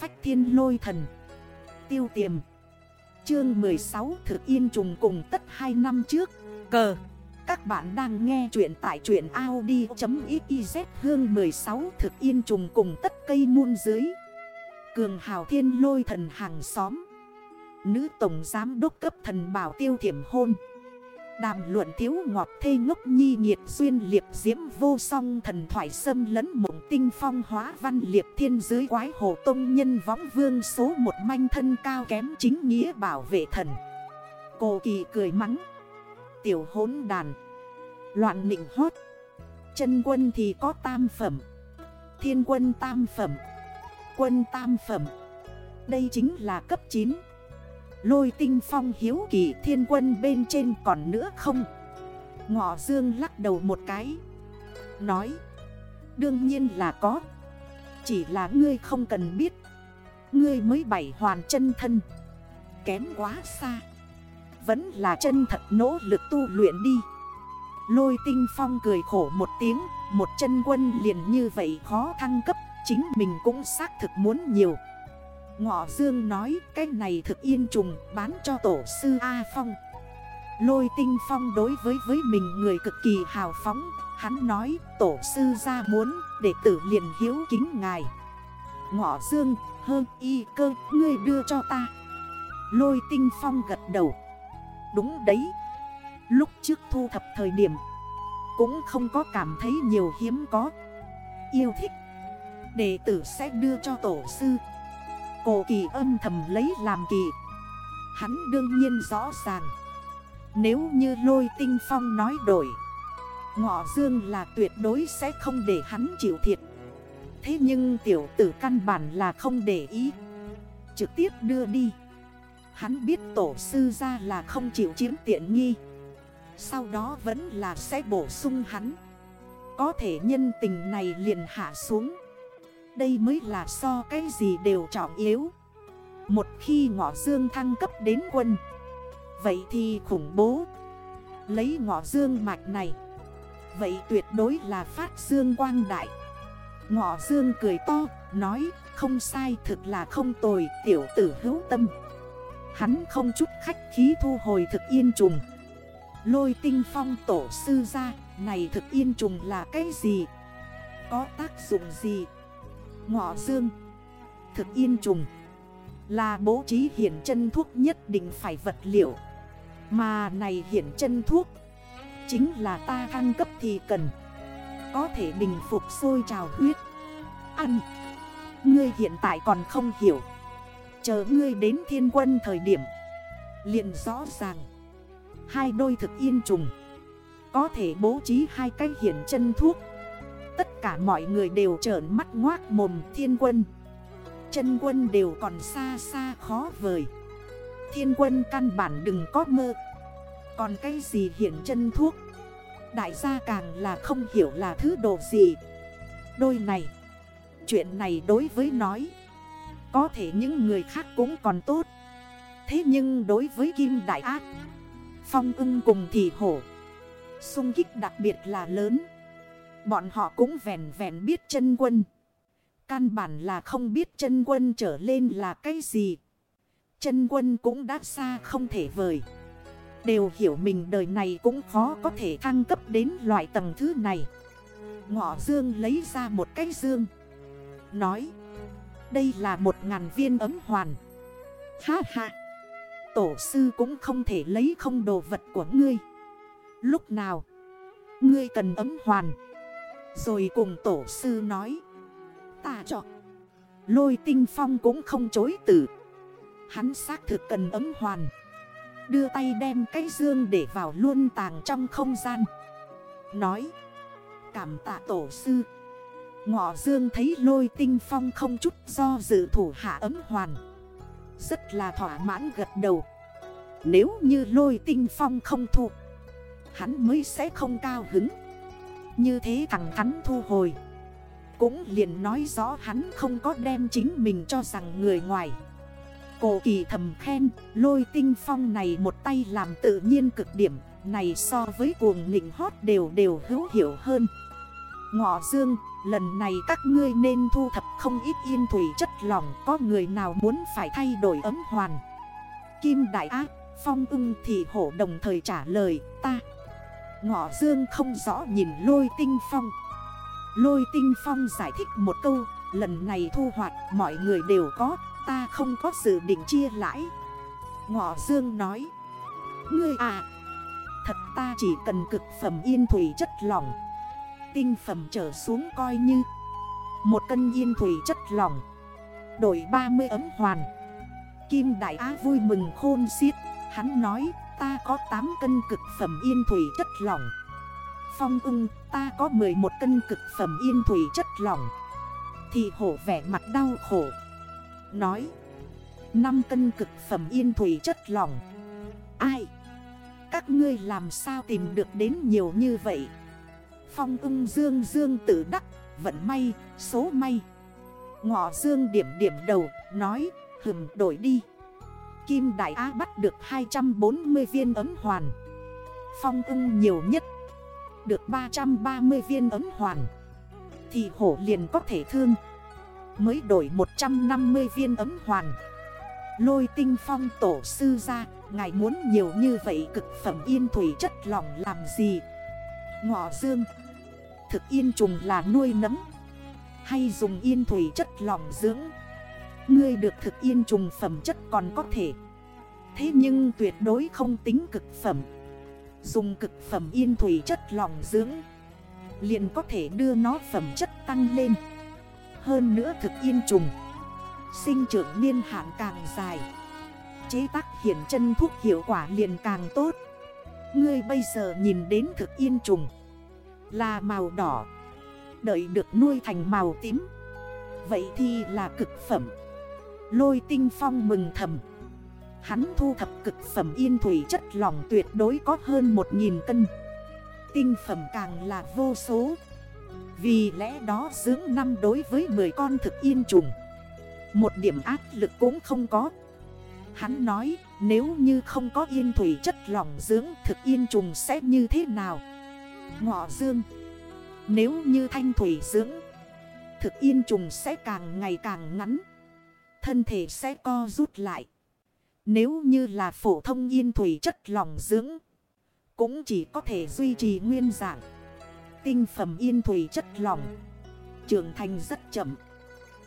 phách thiên lôi thần. Tiêu tiềm. Chương 16 thực yên trùng cùng tất 2 năm trước. Cờ Các bạn đang nghe chuyện tại truyện Audi.xyz Hương 16 thực yên trùng cùng tất cây muôn dưới. Cường hào thiên lôi thần hàng xóm. Nữ tổng giám đốc cấp thần bảo tiêu thiểm hôn. Đàm luận thiếu ngọt thê ngốc nhi nhiệt duyên liệp diễm vô song thần thoại xâm lấn mộng tinh phong hóa văn liệp thiên dưới quái hồ tông nhân võng vương số một manh thân cao kém chính nghĩa bảo vệ thần. Cô kỳ cười mắng. Tiểu hốn đàn. Loạn nịnh hót. Chân quân thì có tam phẩm. Thiên quân tam phẩm. Quân tam phẩm. Đây chính là cấp 9. Lôi tinh phong hiếu kỳ thiên quân bên trên còn nữa không? Ngọ dương lắc đầu một cái. Nói, Đương nhiên là có. Chỉ là ngươi không cần biết. Ngươi mới bảy hoàn chân thân. Kém quá xa. Vẫn là chân thật nỗ lực tu luyện đi. Lôi tinh phong cười khổ một tiếng, Một chân quân liền như vậy khó thăng cấp, Chính mình cũng xác thực muốn nhiều. Ngọ Dương nói, cái này thực yên trùng, bán cho tổ sư A Phong. Lôi tinh phong đối với với mình người cực kỳ hào phóng, Hắn nói, tổ sư ra muốn để tử liền hiếu kính ngài. Ngọ Dương hơn y, cơ, ngươi đưa cho ta. Lôi tinh phong gật đầu. Đúng đấy. Lúc trước thu thập thời điểm, Cũng không có cảm thấy nhiều hiếm có. Yêu thích, Đệ tử sẽ đưa cho tổ sư. Cổ kỳ âm thầm lấy làm kỳ. Hắn đương nhiên rõ ràng. Nếu như lôi tinh phong nói đổi, Ngọ dương là tuyệt đối sẽ không để hắn chịu thiệt. Thế nhưng tiểu tử căn bản là không để ý. Trực tiếp đưa đi. Hắn biết tổ sư ra là không chịu chiếm tiện nghi. Sau đó vẫn là sẽ bổ sung hắn. Có thể nhân tình này liền hạ xuống đây mới là so cái gì đều trọng yếu. Một khi ngọ dương thăng cấp đến quân, Vậy thì khủng bố. Lấy ngọ dương mạch này, Vậy tuyệt đối là phát dương quang đại. Ngọ dương cười to, Nói, không sai, thực là không tồi, Tiểu tử hữu tâm. Hắn không chút khách khí thu hồi thực yên trùng. Lôi tinh phong tổ sư ra, Này thực yên trùng là cái gì? Có tác dụng gì? Ngọ dương Thực yên trùng. Là bố trí hiển chân thuốc nhất định phải vật liệu. Mà này hiển chân thuốc, Chính là ta thăng cấp thì cần. Có thể bình phục sôi trào huyết. Ăn. Ngươi hiện tại còn không hiểu. Chờ ngươi đến thiên quân thời điểm, liền rõ ràng. Hai đôi thực yên trùng. Có thể bố trí hai cái hiển chân thuốc. Tất cả mọi người đều trởn mắt ngoác mồm, thiên quân. Chân quân đều còn xa xa khó vời. Thiên quân căn bản đừng có mơ. Còn cái gì hiện chân thuốc? Đại gia càng là không hiểu là thứ đồ gì. Đôi này, Chuyện này đối với nói, Có thể những người khác cũng còn tốt. Thế nhưng đối với Kim Đại Ác, Phong ưng cùng thị hổ, Xung kích đặc biệt là lớn. Bọn họ cũng vẹn vẹn biết chân quân. Căn bản là không biết chân quân trở lên là cái gì. Chân quân cũng đã xa không thể vời. Đều hiểu mình đời này cũng khó có thể thăng cấp đến loại tầng thứ này. Ngọ dương lấy ra một cái dương. Nói. Đây là một ngàn viên ấm hoàn. Ha ha. Tổ sư cũng không thể lấy không đồ vật của ngươi. Lúc nào. Ngươi cần ấm hoàn. Rồi cùng tổ sư nói. Ta chọn Lôi tinh phong cũng không chối từ. Hắn xác thực cần ấm hoàn. Đưa tay đem cái dương để vào luôn tàng trong không gian. Nói. Cảm tạ tổ sư. Ngọ dương thấy lôi tinh phong không chút do dự thủ hạ ấm hoàn. Rất là thỏa mãn gật đầu. Nếu như lôi tinh phong không thuộc, Hắn mới sẽ không cao hứng như thế thẳng thắn thu hồi. Cũng liền nói rõ hắn không có đem chính mình cho rằng người ngoài. Cổ kỳ thầm khen Lôi tinh phong này một tay làm tự nhiên cực điểm Này so với cuồng nịnh hót đều đều hữu hiểu hơn. Ngọ dương, lần này các ngươi nên thu thập không ít yên thủy chất lỏng Có người nào muốn phải thay đổi ấm hoàn? Kim Đại Ác, Phong ưng thì hổ đồng thời trả lời ta Ngọ dương không rõ nhìn lôi tinh phong. Lôi tinh phong giải thích một câu, Lần này thu hoạch, mọi người đều có, Ta không có dự định chia lãi. Ngọ dương nói, Ngươi à Thật ta chỉ cần cực phẩm yên thủy chất lỏng, Tinh phẩm trở xuống coi như. Một cân yên thủy chất lỏng, Đổi 30 ấm hoàn. Kim Đại Á vui mừng khôn xiết, Hắn nói ta có 8 cân cực phẩm yên thủy chất lỏng. Phong ưng ta có 11 cân cực phẩm yên thủy chất lỏng. Thì hổ vẻ mặt đau khổ. Nói 5 cân cực phẩm yên thủy chất lỏng. Ai? Các ngươi làm sao tìm được đến nhiều như vậy? Phong ưng dương dương tự đắc Vận may, số may. Ngọ dương điểm điểm đầu Nói hừm đổi đi. Kim Đại Á bắt được 240 viên ấm hoàn. Phong ưng nhiều nhất, Được 330 viên ấm hoàn. Thì hổ liền có thể thương, Mới đổi 150 viên ấm hoàn. Lôi tinh phong tổ sư ra, Ngài muốn nhiều như vậy cực phẩm yên thủy chất lỏng làm gì? Ngọ dương, Thực yên trùng là nuôi nấm Hay dùng yên thủy chất lỏng dưỡng? Ngươi được thực yên trùng phẩm chất còn có thể. Thế nhưng tuyệt đối không tính cực phẩm. Dùng cực phẩm yên thủy chất lòng dưỡng, liền có thể đưa nó phẩm chất tăng lên. Hơn nữa thực yên trùng, Sinh trưởng niên hạn càng dài, Chế tác hiển chân thuốc hiệu quả liền càng tốt. Ngươi bây giờ nhìn đến thực yên trùng, Là màu đỏ, Đợi được nuôi thành màu tím. Vậy thì là cực phẩm. Lôi tinh phong mừng thầm. Hắn thu thập cực phẩm yên thủy chất lỏng tuyệt đối có hơn 1.000 cân. Tinh phẩm càng là vô số. Vì lẽ đó dưỡng năm đối với 10 con thực yên trùng. Một điểm áp lực cũng không có. Hắn nói, nếu như không có yên thủy chất lỏng dưỡng thực yên trùng sẽ như thế nào? Ngọ dương, Nếu như thanh thủy dưỡng, Thực yên trùng sẽ càng ngày càng ngắn. Thân thể sẽ co rút lại. Nếu như là phổ thông yên thủy chất lỏng dưỡng, Cũng chỉ có thể duy trì nguyên dạng. Tinh phẩm yên thủy chất lỏng Trưởng thành rất chậm.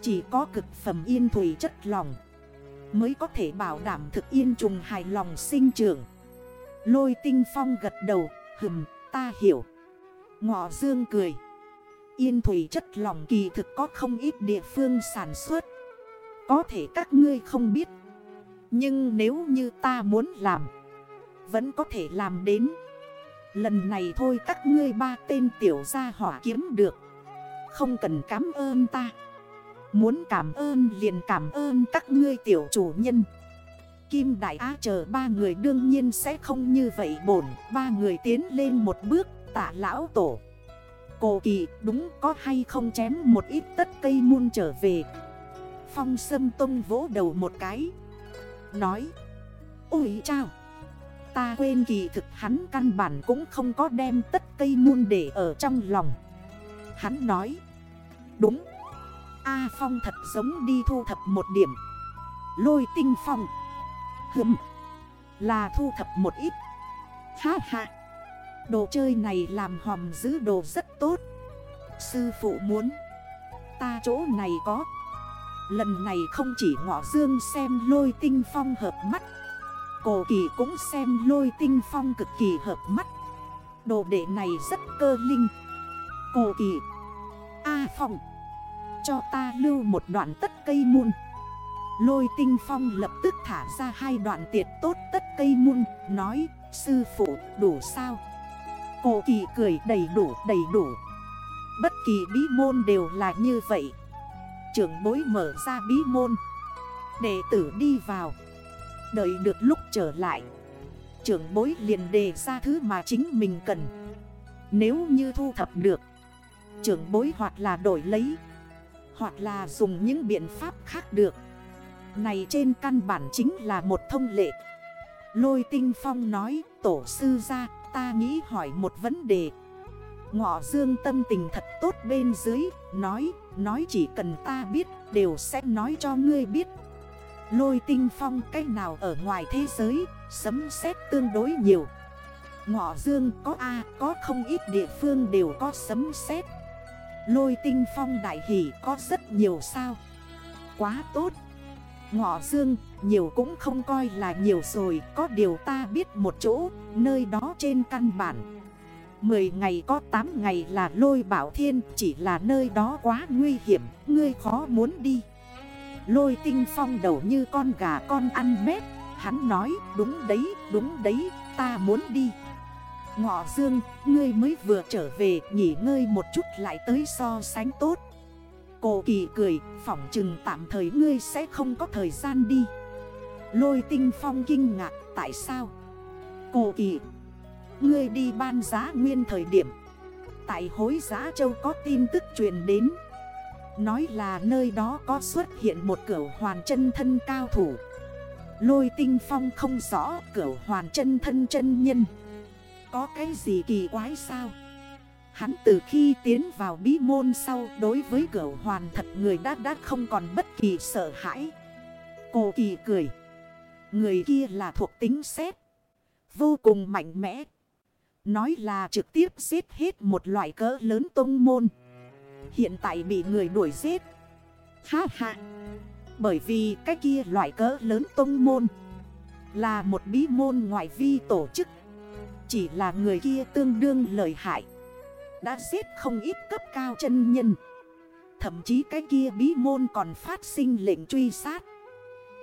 Chỉ có cực phẩm yên thủy chất lỏng Mới có thể bảo đảm thực yên trùng hài lòng sinh trưởng. Lôi tinh phong gật đầu, Hừm, ta hiểu. Ngọ dương cười, Yên thủy chất lỏng kỳ thực có không ít địa phương sản xuất có thể các ngươi không biết. Nhưng nếu như ta muốn làm, Vẫn có thể làm đến. Lần này thôi các ngươi ba tên tiểu gia hỏa kiếm được. Không cần cảm ơn ta. Muốn cảm ơn liền cảm ơn các ngươi tiểu chủ nhân. Kim Đại Á chờ ba người đương nhiên sẽ không như vậy bổn. Ba người tiến lên một bước tả lão tổ. Cổ kỳ, đúng có hay không chém một ít tất cây muôn trở về? Phong Sâm Tông vỗ đầu một cái. Nói, Ôi chào Ta quên kỳ thực hắn căn bản cũng không có đem tất cây muôn để ở trong lòng. Hắn nói, Đúng. A Phong thật giống đi thu thập một điểm. Lôi tinh phong. Hừm. Là thu thập một ít. Ha ha! Đồ chơi này làm hòm giữ đồ rất tốt. Sư phụ muốn, Ta chỗ này có. Lần này không chỉ ngọ dương xem lôi tinh phong hợp mắt, Cổ kỳ cũng xem lôi tinh phong cực kỳ hợp mắt. Đồ đệ này rất cơ linh. Cổ kỳ, A phong, Cho ta lưu một đoạn tất cây muôn. Lôi tinh phong lập tức thả ra hai đoạn tiệt tốt tất cây muôn, Nói, sư phụ, đủ sao? Cổ kỳ cười đầy đủ đầy đủ. Bất kỳ bí môn đều là như vậy trưởng bối mở ra bí môn. Đệ tử đi vào. Đợi được lúc trở lại. Trưởng bối liền đề ra thứ mà chính mình cần. Nếu như thu thập được Trưởng bối hoặc là đổi lấy Hoặc là dùng những biện pháp khác được. Này trên căn bản chính là một thông lệ. Lôi tinh phong nói Tổ sư ra ta nghĩ hỏi một vấn đề. Ngọ dương tâm tình thật tốt bên dưới Nói, nói chỉ cần ta biết, Đều sẽ nói cho ngươi biết. Lôi tinh phong cách nào ở ngoài thế giới, Sấm sét tương đối nhiều. Ngọ dương có A, có không ít địa phương đều có sấm sét. Lôi tinh phong đại hỷ có rất nhiều sao. Quá tốt. Ngọ dương, nhiều cũng không coi là nhiều rồi, Có điều ta biết một chỗ, Nơi đó trên căn bản 10 ngày có 8 ngày là lôi bảo thiên, Chỉ là nơi đó quá nguy hiểm, Ngươi khó muốn đi. Lôi tinh phong đầu như con gà con ăn mét Hắn nói, đúng đấy đúng đấy, ta muốn đi. Ngọ dương, ngươi mới vừa trở về, nghỉ ngơi một chút lại tới so sánh tốt. Cô kỳ cười, phỏng chừng tạm thời ngươi sẽ không có thời gian đi. Lôi tinh phong kinh ngạc, tại sao? Cô kỳ Ngươi đi ban giá nguyên thời điểm. Tại hối giá châu có tin tức truyền đến. Nói là nơi đó có xuất hiện một cửa hoàn chân thân cao thủ. Lôi tinh phong không rõ cửa hoàn chân thân chân nhân. Có cái gì kỳ quái sao? Hắn từ khi tiến vào bí môn sau đối với cửa hoàn thật người đã đã không còn bất kỳ sợ hãi. Cô kỳ cười. Người kia là thuộc tính xét. Vô cùng mạnh mẽ. Nói là trực tiếp giết hết một loại cỡ lớn tông môn. Hiện tại bị người đuổi giết. Ha ha. Bởi vì cái kia loại cỡ lớn tông môn Là một bí môn ngoại vi tổ chức. Chỉ là người kia tương đương lợi hại. Đã giết không ít cấp cao chân nhân. Thậm chí cái kia bí môn còn phát sinh lệnh truy sát.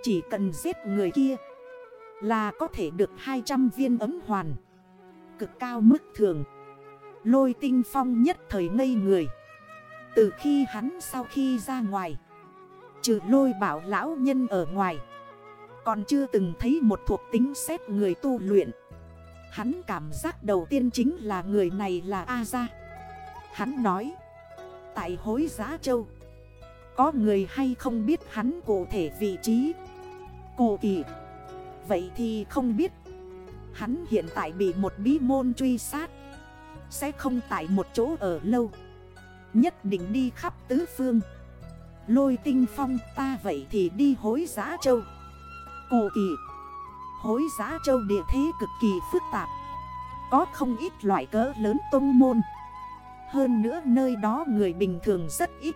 Chỉ cần giết người kia Là có thể được 200 viên ấm hoàn. Cực cao mức thường. Lôi tinh phong nhất thời ngây người. Từ khi hắn sau khi ra ngoài, Trừ lôi bảo lão nhân ở ngoài, Còn chưa từng thấy một thuộc tính xét người tu luyện. Hắn cảm giác đầu tiên chính là người này là A gia Hắn nói, Tại hối giá châu, Có người hay không biết hắn cụ thể vị trí? Cụ kỳ Vậy thì không biết Hắn hiện tại bị một bí môn truy sát. Sẽ không tại một chỗ ở lâu. Nhất định đi khắp tứ phương. Lôi tinh phong ta vậy thì đi hối giá châu. Cổ kỳ. Hối giá châu địa thế cực kỳ phức tạp. Có không ít loại cỡ lớn tông môn. Hơn nữa nơi đó người bình thường rất ít.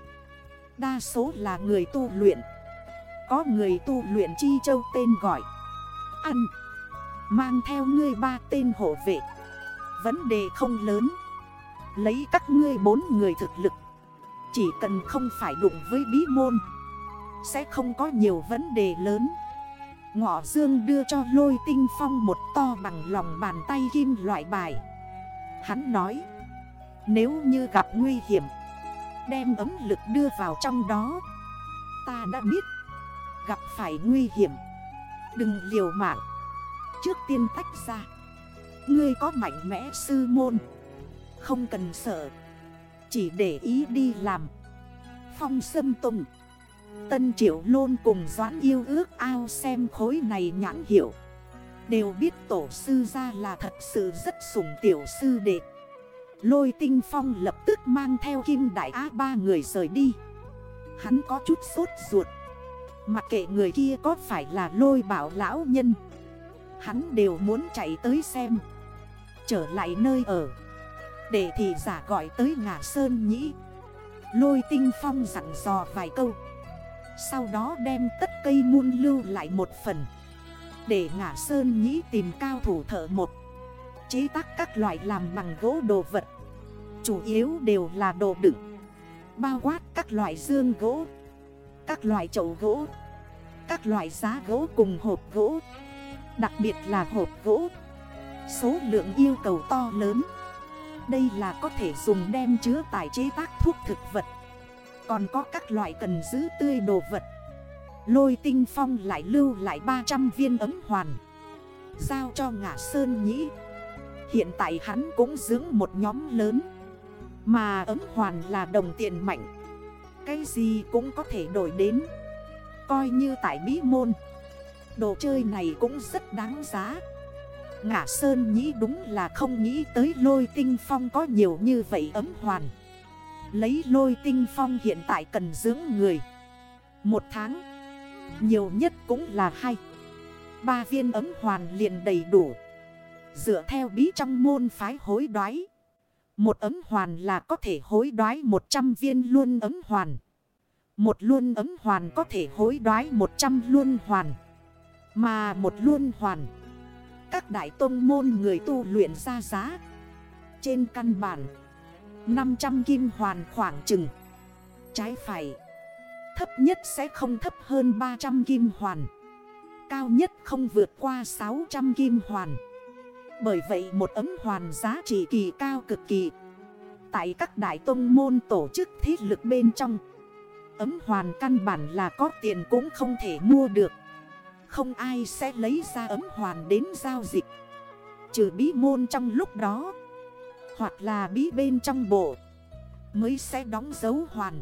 Đa số là người tu luyện. Có người tu luyện chi châu tên gọi. Ăn. Mang theo ngươi ba tên hộ vệ. Vấn đề không lớn. Lấy các ngươi bốn người thực lực. Chỉ cần không phải đụng với bí môn, Sẽ không có nhiều vấn đề lớn. Ngọ Dương đưa cho lôi tinh phong một to bằng lòng bàn tay kim loại bài. Hắn nói, Nếu như gặp nguy hiểm, Đem ấm lực đưa vào trong đó. Ta đã biết, Gặp phải nguy hiểm, Đừng liều mạng. Trước tiên tách ra. Ngươi có mạnh mẽ sư môn. Không cần sợ. Chỉ để ý đi làm. Phong sâm tùng. Tân triệu lôn cùng doãn yêu ước ao xem khối này nhãn hiểu Đều biết tổ sư ra là thật sự rất sủng tiểu sư đệ. Lôi tinh phong lập tức mang theo kim đại á ba người rời đi. Hắn có chút sốt ruột. Mặc kệ người kia có phải là lôi bảo lão nhân Hắn đều muốn chạy tới xem. Trở lại nơi ở. Để thị giả gọi tới ngả sơn nhĩ. Lôi tinh phong dặn dò vài câu. Sau đó đem tất cây muôn lưu lại một phần. Để ngả sơn nhĩ tìm cao thủ thợ một. Chế tác các loại làm bằng gỗ đồ vật. Chủ yếu đều là đồ đựng. Bao quát các loại dương gỗ. Các loại chậu gỗ. Các loại giá gỗ cùng hộp gỗ. Đặc biệt là hộp gỗ. Số lượng yêu cầu to lớn. Đây là có thể dùng đem chứa tài chế tác thuốc thực vật. Còn có các loại cần giữ tươi đồ vật. Lôi tinh phong lại lưu lại 300 viên ấm hoàn. Giao cho ngã sơn nhĩ. Hiện tại hắn cũng dưỡng một nhóm lớn. Mà ấm hoàn là đồng tiền mạnh. Cái gì cũng có thể đổi đến. Coi như tại bí môn. Đồ chơi này cũng rất đáng giá. Ngã Sơn nghĩ đúng là không nghĩ tới lôi tinh phong có nhiều như vậy ấm hoàn. Lấy lôi tinh phong hiện tại cần dưỡng người. Một tháng, Nhiều nhất cũng là hai. Ba viên ấm hoàn liền đầy đủ. Dựa theo bí trong môn phái hối đoái. Một ấm hoàn là có thể hối đoái 100 viên luôn ấm hoàn. Một luôn ấm hoàn có thể hối đoái 100 luôn hoàn. Mà một luân hoàn. Các đại tôn môn người tu luyện ra giá. Trên căn bản 500 kim hoàn khoảng chừng. Trái phải, Thấp nhất sẽ không thấp hơn 300 kim hoàn. Cao nhất không vượt qua 600 kim hoàn. Bởi vậy một ấm hoàn giá trị kỳ cao cực kỳ. Tại các đại tông môn tổ chức thiết lực bên trong, Ấm hoàn căn bản là có tiền cũng không thể mua được. Không ai sẽ lấy ra ấm hoàn đến giao dịch. Trừ bí môn trong lúc đó, Hoặc là bí bên trong bộ, Mới sẽ đóng dấu hoàn.